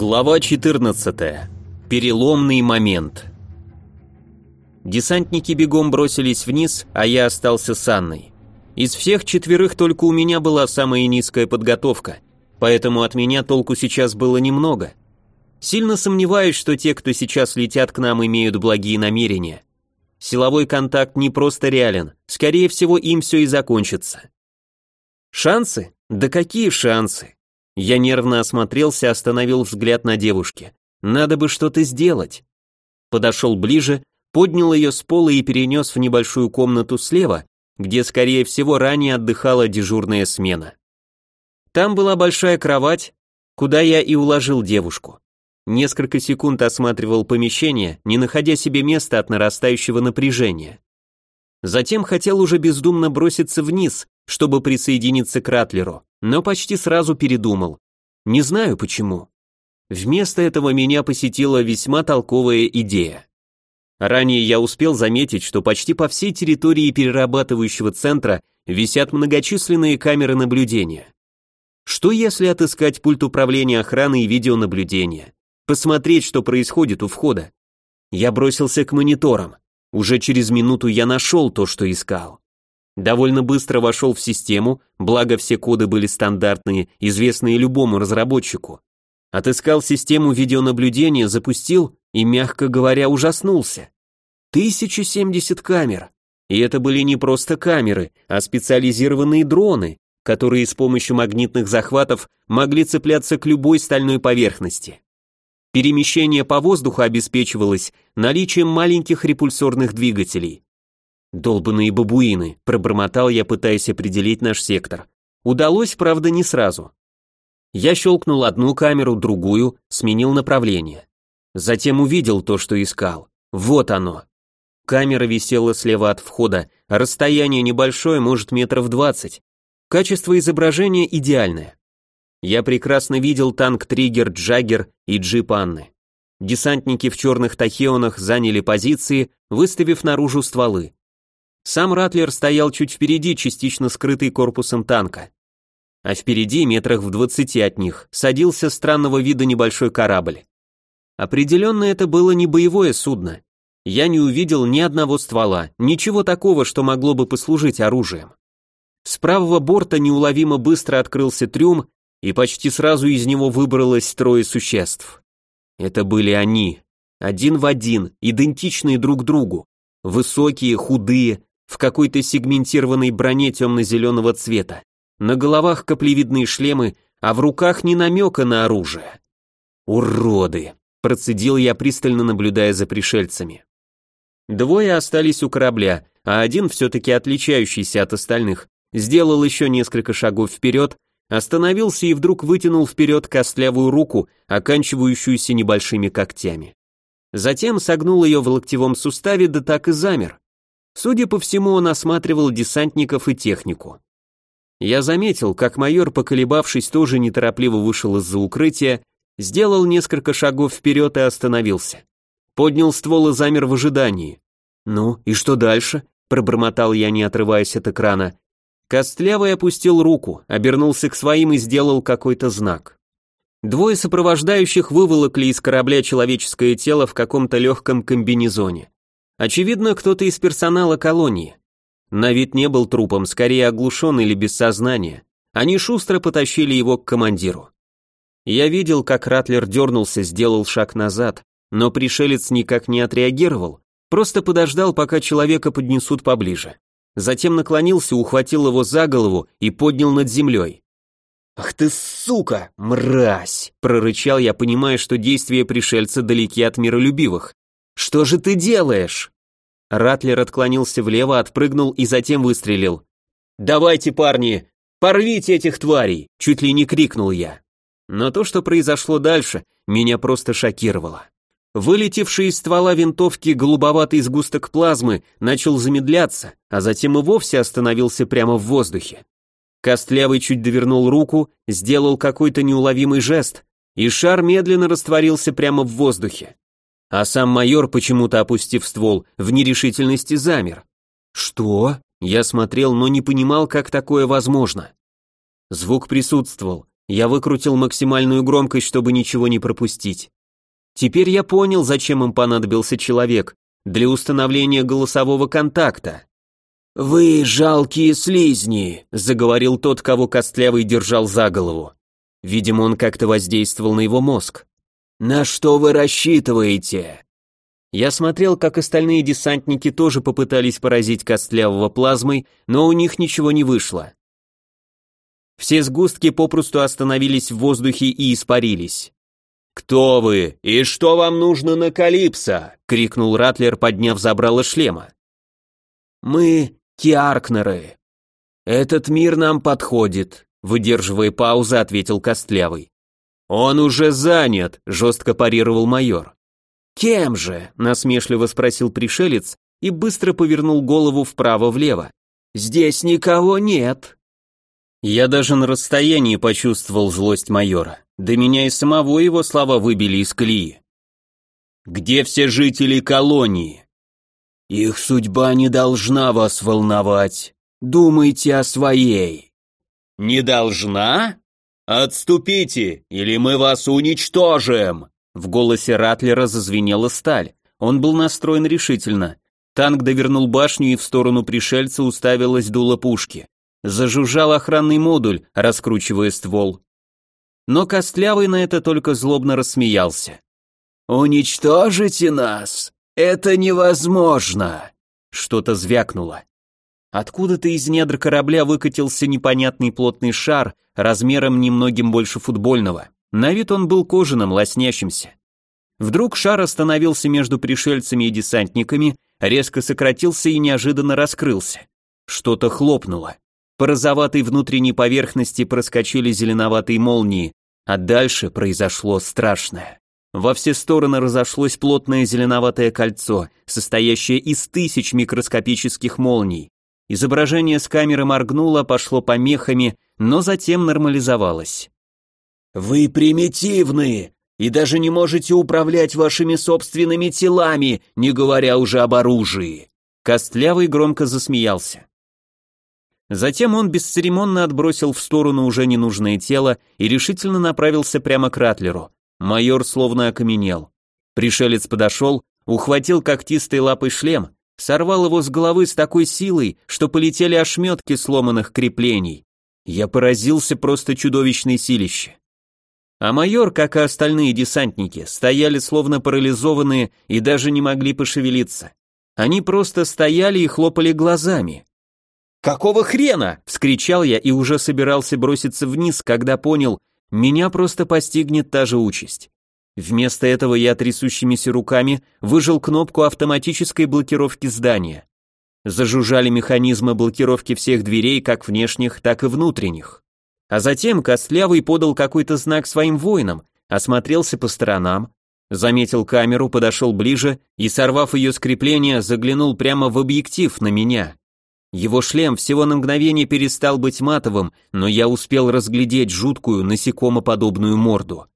Глава 14. Переломный момент. Десантники бегом бросились вниз, а я остался с Анной. Из всех четверых только у меня была самая низкая подготовка, поэтому от меня толку сейчас было немного. Сильно сомневаюсь, что те, кто сейчас летят к нам, имеют благие намерения. Силовой контакт не просто реален, скорее всего, им все и закончится. Шансы? Да какие шансы? Я нервно осмотрелся, остановил взгляд на девушке. Надо бы что-то сделать. Подошел ближе, поднял ее с пола и перенес в небольшую комнату слева, где, скорее всего, ранее отдыхала дежурная смена. Там была большая кровать, куда я и уложил девушку. Несколько секунд осматривал помещение, не находя себе места от нарастающего напряжения. Затем хотел уже бездумно броситься вниз, чтобы присоединиться к Ратлеру, но почти сразу передумал. Не знаю почему. Вместо этого меня посетила весьма толковая идея. Ранее я успел заметить, что почти по всей территории перерабатывающего центра висят многочисленные камеры наблюдения. Что если отыскать пульт управления охраны и видеонаблюдения? Посмотреть, что происходит у входа? Я бросился к мониторам. Уже через минуту я нашел то, что искал. Довольно быстро вошел в систему, благо все коды были стандартные, известные любому разработчику. Отыскал систему видеонаблюдения, запустил и, мягко говоря, ужаснулся. 1070 камер. И это были не просто камеры, а специализированные дроны, которые с помощью магнитных захватов могли цепляться к любой стальной поверхности. Перемещение по воздуху обеспечивалось наличием маленьких репульсорных двигателей. «Долбанные бабуины», — пробормотал я, пытаясь определить наш сектор. Удалось, правда, не сразу. Я щелкнул одну камеру, другую, сменил направление. Затем увидел то, что искал. Вот оно. Камера висела слева от входа, расстояние небольшое, может метров двадцать. Качество изображения идеальное. Я прекрасно видел танк Триггер, Джаггер и джип Анны. Десантники в черных тахеонах заняли позиции, выставив наружу стволы. Сам Ратлер стоял чуть впереди, частично скрытый корпусом танка. А впереди, метрах в двадцати от них, садился странного вида небольшой корабль. Определенно это было не боевое судно. Я не увидел ни одного ствола, ничего такого, что могло бы послужить оружием. С правого борта неуловимо быстро открылся трюм, и почти сразу из него выбралось трое существ. Это были они, один в один, идентичные друг другу, высокие, худые, в какой-то сегментированной броне темно-зеленого цвета. На головах каплевидные шлемы, а в руках ни намека на оружие. «Уроды!» – процедил я, пристально наблюдая за пришельцами. Двое остались у корабля, а один, все-таки отличающийся от остальных, сделал еще несколько шагов вперед, остановился и вдруг вытянул вперед костлявую руку, оканчивающуюся небольшими когтями. Затем согнул ее в локтевом суставе, да так и замер. Судя по всему, он осматривал десантников и технику. Я заметил, как майор, поколебавшись, тоже неторопливо вышел из-за укрытия, сделал несколько шагов вперед и остановился. Поднял ствол и замер в ожидании. «Ну, и что дальше?» – пробормотал я, не отрываясь от экрана. Костлявый опустил руку, обернулся к своим и сделал какой-то знак. Двое сопровождающих выволокли из корабля человеческое тело в каком-то легком комбинезоне. Очевидно, кто-то из персонала колонии. На вид не был трупом, скорее оглушен или без сознания. Они шустро потащили его к командиру. Я видел, как Ратлер дернулся, сделал шаг назад, но пришелец никак не отреагировал, просто подождал, пока человека поднесут поближе. Затем наклонился, ухватил его за голову и поднял над землей. «Ах ты сука, мразь!» – прорычал я, понимая, что действия пришельца далеки от миролюбивых. «Что же ты делаешь?» Ратлер отклонился влево, отпрыгнул и затем выстрелил. «Давайте, парни, порвите этих тварей!» Чуть ли не крикнул я. Но то, что произошло дальше, меня просто шокировало. Вылетевший из ствола винтовки голубоватый сгусток плазмы начал замедляться, а затем и вовсе остановился прямо в воздухе. Костлявый чуть довернул руку, сделал какой-то неуловимый жест, и шар медленно растворился прямо в воздухе. А сам майор, почему-то опустив ствол, в нерешительности замер. «Что?» Я смотрел, но не понимал, как такое возможно. Звук присутствовал. Я выкрутил максимальную громкость, чтобы ничего не пропустить. Теперь я понял, зачем им понадобился человек, для установления голосового контакта. «Вы жалкие слизни», — заговорил тот, кого Костлявый держал за голову. Видимо, он как-то воздействовал на его мозг. «На что вы рассчитываете?» Я смотрел, как остальные десантники тоже попытались поразить Костлявого плазмой, но у них ничего не вышло. Все сгустки попросту остановились в воздухе и испарились. «Кто вы? И что вам нужно на Калипсо?» — крикнул Ратлер, подняв забрало шлема. «Мы Киаркнеры. Этот мир нам подходит», — выдерживая паузу, ответил Костлявый. «Он уже занят», — жестко парировал майор. «Кем же?» — насмешливо спросил пришелец и быстро повернул голову вправо-влево. «Здесь никого нет». Я даже на расстоянии почувствовал злость майора. До меня и самого его слова выбили из колеи. «Где все жители колонии?» «Их судьба не должна вас волновать. Думайте о своей». «Не должна? Отступите, или мы вас уничтожим!» В голосе Ратлера зазвенела сталь. Он был настроен решительно. Танк довернул башню и в сторону пришельца уставилась дуло пушки. Зажужжал охранный модуль, раскручивая ствол. Но Костлявый на это только злобно рассмеялся. «Уничтожите нас? Это невозможно!» Что-то звякнуло. Откуда-то из недр корабля выкатился непонятный плотный шар, размером немногим больше футбольного. На вид он был кожаным, лоснящимся. Вдруг шар остановился между пришельцами и десантниками, резко сократился и неожиданно раскрылся. Что-то хлопнуло. По розоватой внутренней поверхности проскочили зеленоватые молнии, а дальше произошло страшное. Во все стороны разошлось плотное зеленоватое кольцо, состоящее из тысяч микроскопических молний. Изображение с камеры моргнуло, пошло помехами, но затем нормализовалось. «Вы примитивны и даже не можете управлять вашими собственными телами, не говоря уже об оружии!» Костлявый громко засмеялся. Затем он бесцеремонно отбросил в сторону уже ненужное тело и решительно направился прямо к Ратлеру. Майор словно окаменел. Пришелец подошел, ухватил когтистой лапой шлем, сорвал его с головы с такой силой, что полетели ошметки сломанных креплений. Я поразился просто чудовищной силище. А майор, как и остальные десантники, стояли словно парализованные и даже не могли пошевелиться. Они просто стояли и хлопали глазами. «Какого хрена?» – вскричал я и уже собирался броситься вниз, когда понял, меня просто постигнет та же участь. Вместо этого я трясущимися руками выжал кнопку автоматической блокировки здания. Зажужжали механизмы блокировки всех дверей, как внешних, так и внутренних. А затем Костлявый подал какой-то знак своим воинам, осмотрелся по сторонам, заметил камеру, подошел ближе и, сорвав ее с крепления, заглянул прямо в объектив на меня. Его шлем всего на мгновение перестал быть матовым, но я успел разглядеть жуткую насекомоподобную морду.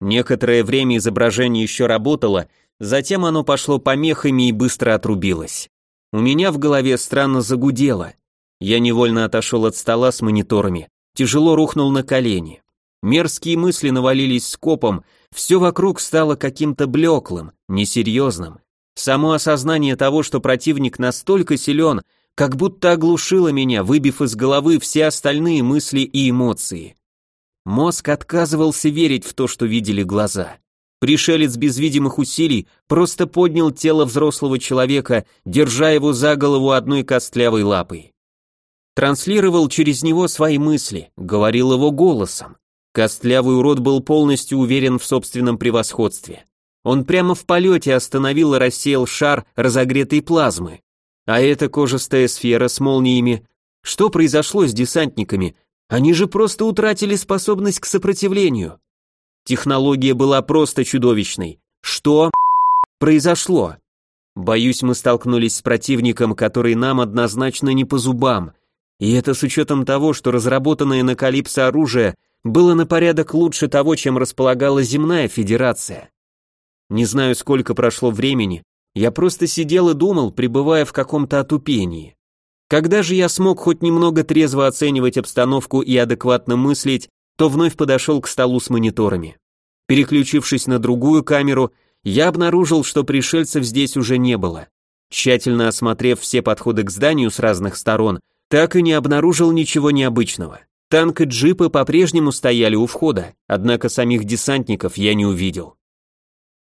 Некоторое время изображение еще работало, затем оно пошло помехами и быстро отрубилось. У меня в голове странно загудело. Я невольно отошел от стола с мониторами, тяжело рухнул на колени. Мерзкие мысли навалились скопом, все вокруг стало каким-то блеклым, несерьезным. Само осознание того, что противник настолько силен, как будто оглушило меня, выбив из головы все остальные мысли и эмоции. Мозг отказывался верить в то, что видели глаза. Пришелец без видимых усилий просто поднял тело взрослого человека, держа его за голову одной костлявой лапой транслировал через него свои мысли, говорил его голосом. Костлявый урод был полностью уверен в собственном превосходстве. Он прямо в полете остановил и рассеял шар разогретой плазмы. А эта кожистая сфера с молниями. Что произошло с десантниками? Они же просто утратили способность к сопротивлению. Технология была просто чудовищной. Что произошло? Боюсь, мы столкнулись с противником, который нам однозначно не по зубам – и это с учетом того, что разработанное на Калипсо оружие было на порядок лучше того, чем располагала земная федерация. Не знаю, сколько прошло времени, я просто сидел и думал, пребывая в каком-то отупении. Когда же я смог хоть немного трезво оценивать обстановку и адекватно мыслить, то вновь подошел к столу с мониторами. Переключившись на другую камеру, я обнаружил, что пришельцев здесь уже не было. Тщательно осмотрев все подходы к зданию с разных сторон, так и не обнаружил ничего необычного. Танк и джипы по-прежнему стояли у входа, однако самих десантников я не увидел.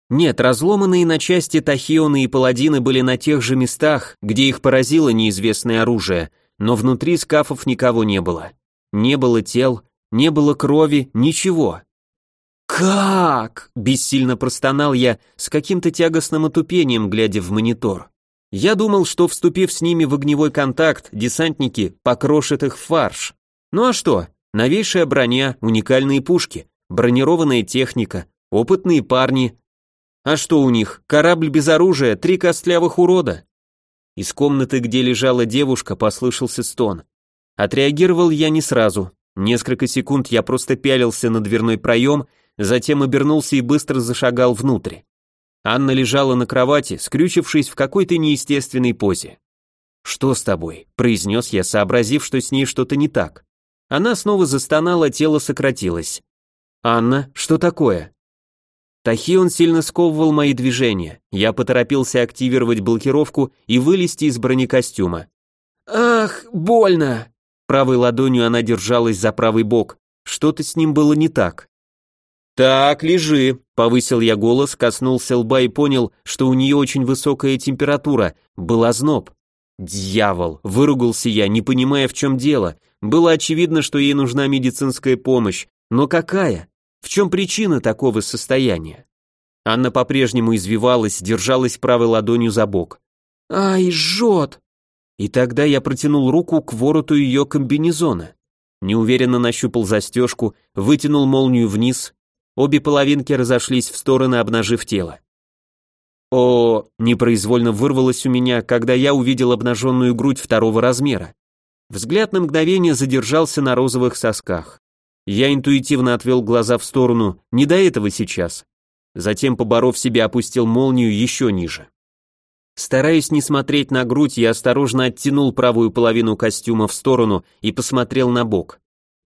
Нет, разломанные на части тахионы и паладины были на тех же местах, где их поразило неизвестное оружие, но внутри скафов никого не было. Не было тел, не было крови, ничего. «Как?» – бессильно простонал я с каким-то тягостным отупением, глядя в монитор. Я думал, что, вступив с ними в огневой контакт, десантники покрошат их в фарш. Ну а что? Новейшая броня, уникальные пушки, бронированная техника, опытные парни. А что у них? Корабль без оружия, три костлявых урода. Из комнаты, где лежала девушка, послышался стон. Отреагировал я не сразу. Несколько секунд я просто пялился на дверной проем, затем обернулся и быстро зашагал внутрь. Анна лежала на кровати, скрючившись в какой-то неестественной позе. «Что с тобой?» – произнес я, сообразив, что с ней что-то не так. Она снова застонала, тело сократилось. «Анна, что такое?» Тахион сильно сковывал мои движения. Я поторопился активировать блокировку и вылезти из бронекостюма. «Ах, больно!» Правой ладонью она держалась за правый бок. Что-то с ним было не так. «Так, лежи», — повысил я голос, коснулся лба и понял, что у нее очень высокая температура, был озноб. «Дьявол!» — выругался я, не понимая, в чем дело. Было очевидно, что ей нужна медицинская помощь, но какая? В чем причина такого состояния? Анна по-прежнему извивалась, держалась правой ладонью за бок. «Ай, жжет!» И тогда я протянул руку к вороту ее комбинезона. Неуверенно нащупал застежку, вытянул молнию вниз, Обе половинки разошлись в стороны, обнажив тело. О, непроизвольно вырвалось у меня, когда я увидел обнаженную грудь второго размера. Взгляд на мгновение задержался на розовых сосках. Я интуитивно отвел глаза в сторону, не до этого сейчас. Затем, поборов себя, опустил молнию еще ниже. Стараясь не смотреть на грудь, я осторожно оттянул правую половину костюма в сторону и посмотрел на бок.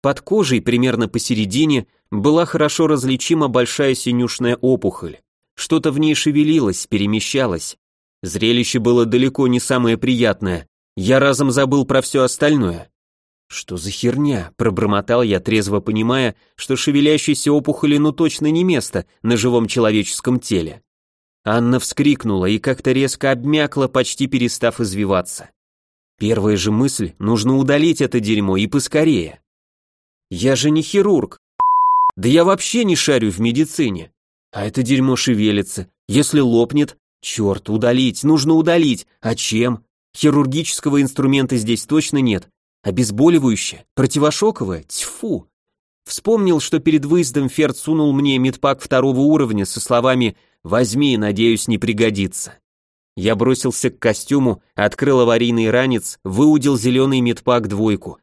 Под кожей, примерно посередине, была хорошо различима большая синюшная опухоль. Что-то в ней шевелилось, перемещалось. Зрелище было далеко не самое приятное. Я разом забыл про все остальное. «Что за херня?» – пробормотал я, трезво понимая, что шевелящейся опухоли ну точно не место на живом человеческом теле. Анна вскрикнула и как-то резко обмякла, почти перестав извиваться. Первая же мысль – нужно удалить это дерьмо и поскорее. Я же не хирург. Да я вообще не шарю в медицине. А это дерьмо шевелится. Если лопнет, черт, удалить, нужно удалить. А чем? Хирургического инструмента здесь точно нет. Обезболивающее, противошоковое, тьфу. Вспомнил, что перед выездом Ферд сунул мне медпак второго уровня со словами «Возьми, надеюсь, не пригодится». Я бросился к костюму, открыл аварийный ранец, выудил зеленый медпак двойку.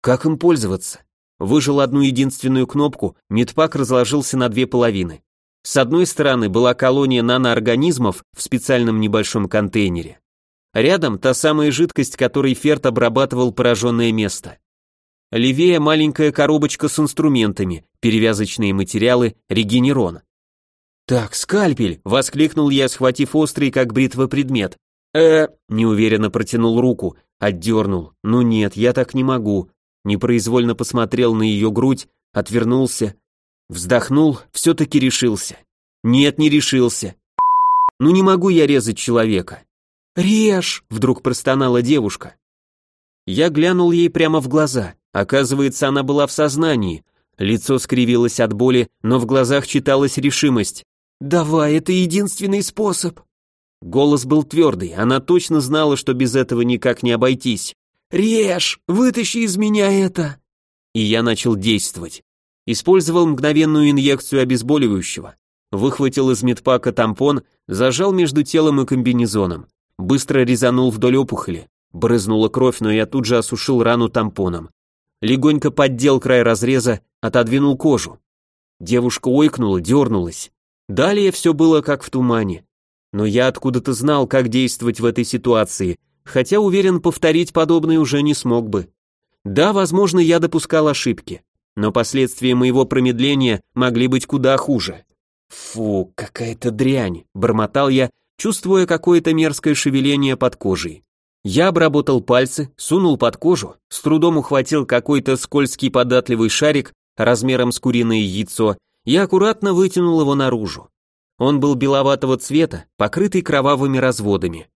Как им пользоваться? Выжил одну единственную кнопку, медпак разложился на две половины. С одной стороны была колония наноорганизмов в специальном небольшом контейнере. Рядом та самая жидкость, которой Ферт обрабатывал пораженное место. Левее маленькая коробочка с инструментами, перевязочные материалы, регенерон. «Так, скальпель!» — воскликнул я, схватив острый, как бритва, предмет. э неуверенно протянул руку, отдернул. «Ну нет, я так не могу непроизвольно посмотрел на ее грудь, отвернулся, вздохнул, все-таки решился. Нет, не решился. Ну не могу я резать человека. Режь, вдруг простонала девушка. Я глянул ей прямо в глаза. Оказывается, она была в сознании. Лицо скривилось от боли, но в глазах читалась решимость. «Давай, это единственный способ». Голос был твердый, она точно знала, что без этого никак не обойтись. «Режь! Вытащи из меня это!» И я начал действовать. Использовал мгновенную инъекцию обезболивающего. Выхватил из медпака тампон, зажал между телом и комбинезоном. Быстро резанул вдоль опухоли. Брызнула кровь, но я тут же осушил рану тампоном. Легонько поддел край разреза, отодвинул кожу. Девушка ойкнула, дернулась. Далее все было как в тумане. Но я откуда-то знал, как действовать в этой ситуации, хотя уверен, повторить подобное уже не смог бы. Да, возможно, я допускал ошибки. но последствия моего промедления могли быть куда хуже. Фу, какая-то дрянь, бормотал я, чувствуя какое-то мерзкое шевеление под кожей. Я обработал пальцы, сунул под кожу, с трудом ухватил какой-то скользкий податливый шарик размером с куриное яйцо и аккуратно вытянул его наружу. Он был беловатого цвета, покрытый кровавыми разводами.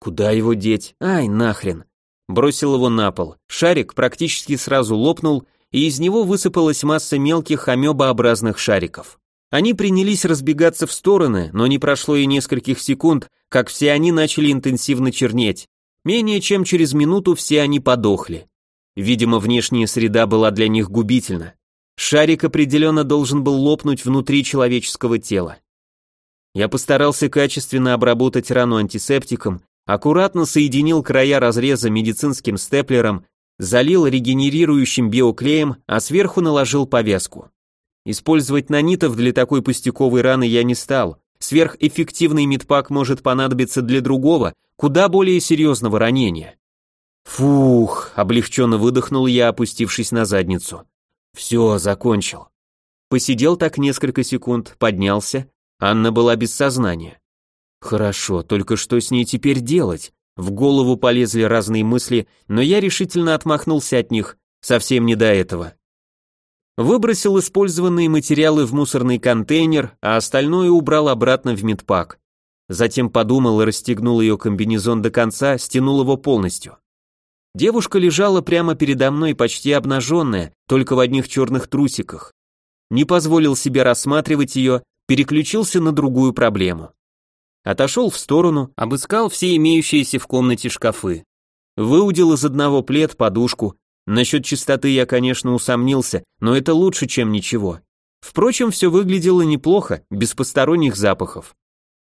Куда его деть? Ай, нахрен. Бросил его на пол. Шарик практически сразу лопнул, и из него высыпалась масса мелких амебообразных шариков. Они принялись разбегаться в стороны, но не прошло и нескольких секунд, как все они начали интенсивно чернеть. Менее чем через минуту все они подохли. Видимо, внешняя среда была для них губительна. Шарик определенно должен был лопнуть внутри человеческого тела. Я постарался качественно обработать рану антисептиком, аккуратно соединил края разреза медицинским степлером, залил регенерирующим биоклеем, а сверху наложил повязку. Использовать нанитов для такой пустяковой раны я не стал. Сверхэффективный медпак может понадобиться для другого, куда более серьезного ранения. Фух, облегченно выдохнул я, опустившись на задницу. Все, закончил. Посидел так несколько секунд, поднялся, Анна была без сознания. Хорошо, только что с ней теперь делать? В голову полезли разные мысли, но я решительно отмахнулся от них, совсем не до этого. Выбросил использованные материалы в мусорный контейнер, а остальное убрал обратно в медпак. Затем подумал и расстегнул ее комбинезон до конца, стянул его полностью. Девушка лежала прямо передо мной, почти обнаженная, только в одних черных трусиках. Не позволил себе рассматривать ее, переключился на другую проблему. Отошел в сторону, обыскал все имеющиеся в комнате шкафы. Выудил из одного плед подушку. Насчет чистоты я, конечно, усомнился, но это лучше, чем ничего. Впрочем, все выглядело неплохо, без посторонних запахов.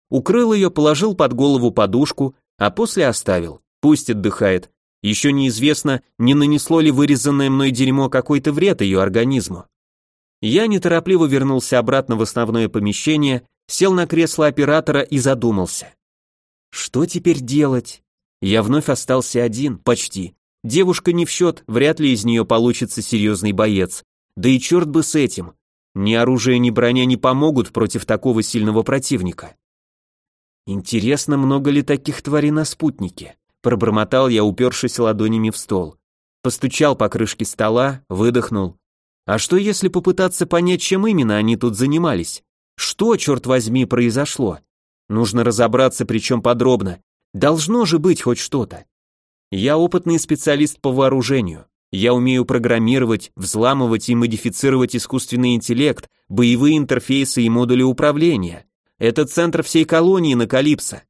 Укрыл ее, положил под голову подушку, а после оставил. Пусть отдыхает. Еще неизвестно, не нанесло ли вырезанное мной дерьмо какой-то вред ее организму. Я неторопливо вернулся обратно в основное помещение, сел на кресло оператора и задумался. Что теперь делать? Я вновь остался один, почти. Девушка не в счет, вряд ли из нее получится серьезный боец. Да и черт бы с этим. Ни оружие, ни броня не помогут против такого сильного противника. Интересно, много ли таких тварей на спутнике? Пробормотал я, упершись ладонями в стол. Постучал по крышке стола, выдохнул. А что если попытаться понять, чем именно они тут занимались? Что, черт возьми, произошло? Нужно разобраться, причем подробно. Должно же быть хоть что-то. Я опытный специалист по вооружению. Я умею программировать, взламывать и модифицировать искусственный интеллект, боевые интерфейсы и модули управления. Это центр всей колонии на Калипсо.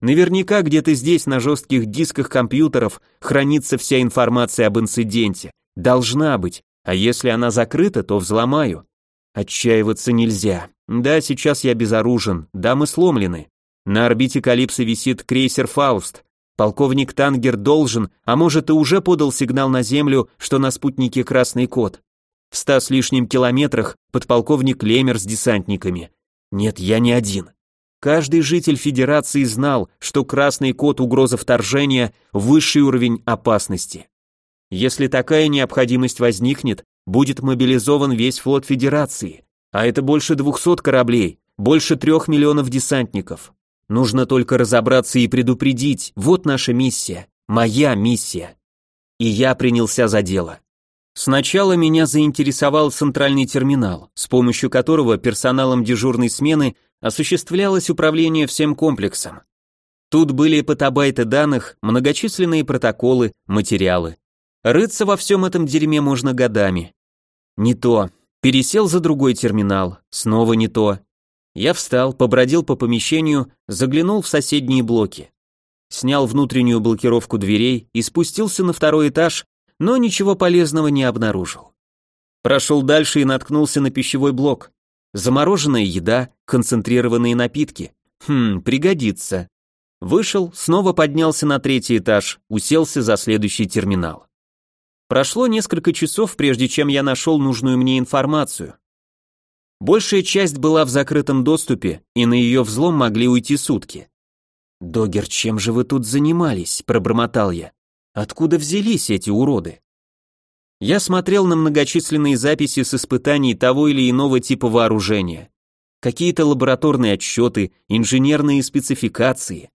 Наверняка где-то здесь на жестких дисках компьютеров хранится вся информация об инциденте. Должна быть. А если она закрыта, то взломаю. Отчаиваться нельзя. Да, сейчас я безоружен, да, мы сломлены. На орбите Калипса висит крейсер «Фауст». Полковник Тангер должен, а может и уже подал сигнал на Землю, что на спутнике красный код. В ста с лишним километрах подполковник Лемер с десантниками. Нет, я не один. Каждый житель Федерации знал, что красный код угроза вторжения – высший уровень опасности. Если такая необходимость возникнет, будет мобилизован весь флот Федерации, а это больше 200 кораблей, больше трех миллионов десантников. Нужно только разобраться и предупредить, вот наша миссия, моя миссия. И я принялся за дело. Сначала меня заинтересовал центральный терминал, с помощью которого персоналом дежурной смены осуществлялось управление всем комплексом. Тут были петабайты данных, многочисленные протоколы, материалы. Рыться во всем этом дерьме можно годами. Не то. Пересел за другой терминал. Снова не то. Я встал, побродил по помещению, заглянул в соседние блоки. Снял внутреннюю блокировку дверей и спустился на второй этаж, но ничего полезного не обнаружил. Прошел дальше и наткнулся на пищевой блок. Замороженная еда, концентрированные напитки. Хм, пригодится. Вышел, снова поднялся на третий этаж, уселся за следующий терминал. Прошло несколько часов, прежде чем я нашел нужную мне информацию. Большая часть была в закрытом доступе, и на ее взлом могли уйти сутки. «Догер, чем же вы тут занимались?» – пробормотал я. «Откуда взялись эти уроды?» Я смотрел на многочисленные записи с испытаний того или иного типа вооружения. Какие-то лабораторные отчеты, инженерные спецификации.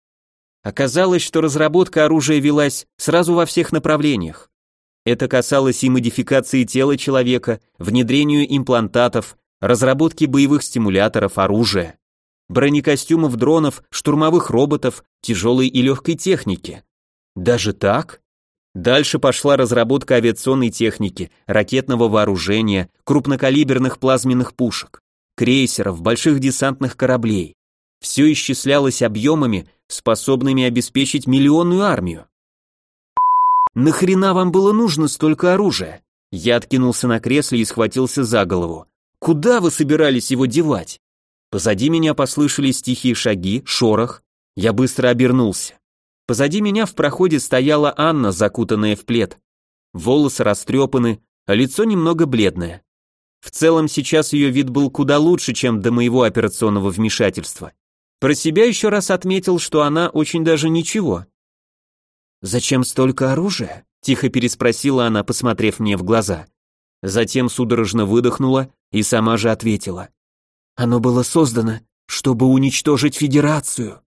Оказалось, что разработка оружия велась сразу во всех направлениях. Это касалось и модификации тела человека, внедрению имплантатов, разработки боевых стимуляторов, оружия, бронекостюмов, дронов, штурмовых роботов, тяжелой и легкой техники. Даже так? Дальше пошла разработка авиационной техники, ракетного вооружения, крупнокалиберных плазменных пушек, крейсеров, больших десантных кораблей. Все исчислялось объемами, способными обеспечить миллионную армию. «Нахрена вам было нужно столько оружия?» Я откинулся на кресле и схватился за голову. «Куда вы собирались его девать?» Позади меня послышались тихие шаги, шорох. Я быстро обернулся. Позади меня в проходе стояла Анна, закутанная в плед. Волосы растрепаны, а лицо немного бледное. В целом сейчас ее вид был куда лучше, чем до моего операционного вмешательства. Про себя еще раз отметил, что она очень даже ничего. «Зачем столько оружия?» – тихо переспросила она, посмотрев мне в глаза. Затем судорожно выдохнула и сама же ответила. «Оно было создано, чтобы уничтожить Федерацию».